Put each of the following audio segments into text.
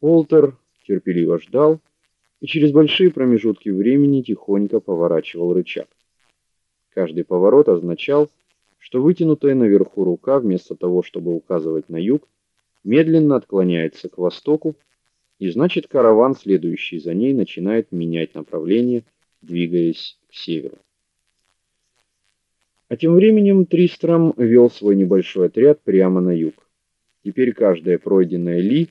Олтер терпеливо ждал и через большие промежутки времени тихонько поворачивал рычаг. Каждый поворот означал, что вытянутая наверху рука вместо того, чтобы указывать на юг, медленно отклоняется к востоку, и значит, караван, следующий за ней, начинает менять направление, двигаясь к северу. А тем временем Тристром вел свой небольшой отряд прямо на юг. Теперь каждая пройденная ли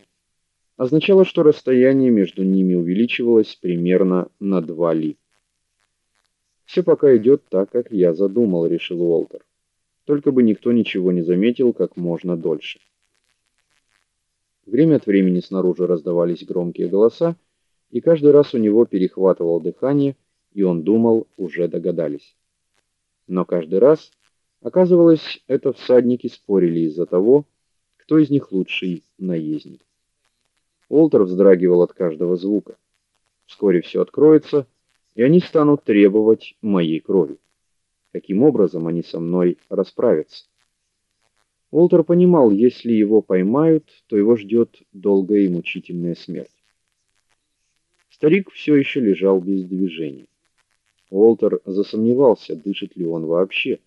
означало, что расстояние между ними увеличивалось примерно на 2 ли. «Все пока идет так, как я задумал, решил Уолтер. Только бы никто ничего не заметил как можно дольше. Время от времени снаружи раздавались громкие голоса, и каждый раз у него перехватывало дыхание, и он думал, уже догадались. Но каждый раз оказывалось, это всадники спорили из-за того, кто из них лучший наездник. Олтер вздрагивал от каждого звука. Вскоре все откроется, и они станут требовать моей крови. Каким образом они со мной расправятся? Олтер понимал, если его поймают, то его ждет долгая и мучительная смерть. Старик все еще лежал без движения. Олтер засомневался, дышит ли он вообще.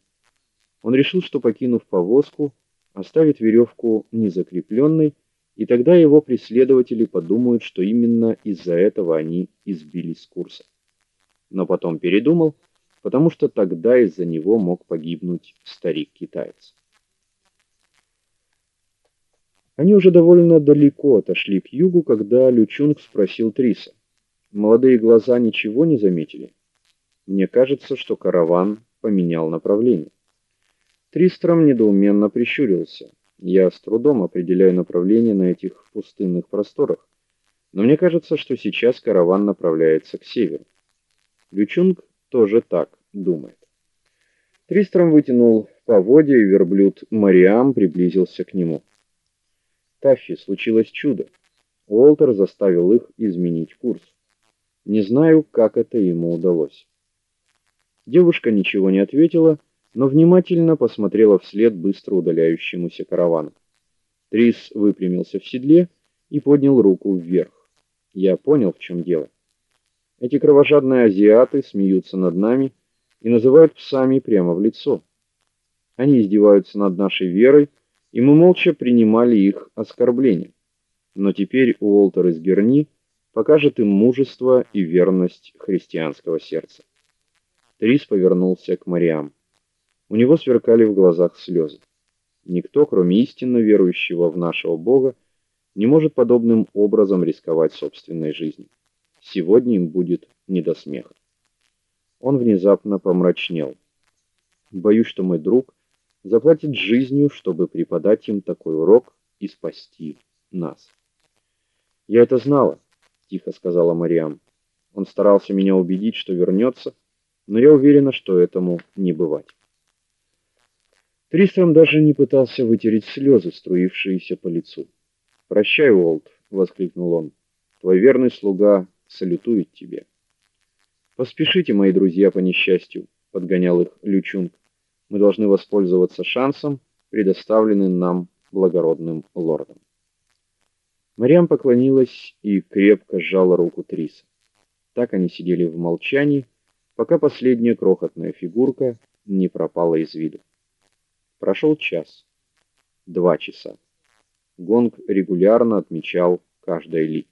Он решил, что покинув повозку, оставит веревку незакрепленной и тогда его преследователи подумают, что именно из-за этого они избились с курса. Но потом передумал, потому что тогда из-за него мог погибнуть старик-китаец. Они уже довольно далеко отошли к югу, когда Лючунг спросил Триса: "Молодые глаза ничего не заметили? Мне кажется, что караван поменял направление". Тристром недоуменно прищурился. Я с трудом определяю направление на этих пустынных просторах, но мне кажется, что сейчас караван направляется к северу. Лючунг тоже так думает. Тристром вытянул поводья, и верблюд Мариам приблизился к нему. Таффи, случилось чудо. Уолтер заставил их изменить курс. Не знаю, как это ему удалось. Девушка ничего не ответила но внимательно посмотрела вслед быстро удаляющемуся каравану. Трис выпрямился в седле и поднял руку вверх. Я понял, в чем дело. Эти кровожадные азиаты смеются над нами и называют псами прямо в лицо. Они издеваются над нашей верой, и мы молча принимали их оскорбления. Но теперь Уолтер из Герни покажет им мужество и верность христианского сердца. Трис повернулся к Мариам. У него сверкали в глазах слезы. Никто, кроме истинно верующего в нашего Бога, не может подобным образом рисковать собственной жизнью. Сегодня им будет не до смеха. Он внезапно помрачнел. Боюсь, что мой друг заплатит жизнью, чтобы преподать им такой урок и спасти нас. Я это знала, тихо сказала Мариам. Он старался меня убедить, что вернется, но я уверена, что этому не бывать. Тристром даже не пытался вытереть слезы, струившиеся по лицу. "Прощай, Уолт", воскликнул он. "Твой верный слуга салютует тебе". "Поспешите, мои друзья, по несчастью", подгонял их Лючунг. "Мы должны воспользоваться шансом, предоставленным нам благородным лордом". Мариам поклонилась и крепко сжала руку Триса. Так они сидели в молчании, пока последняя крохотная фигурка не пропала из виду. Прошел час. Два часа. Гонг регулярно отмечал каждое ли.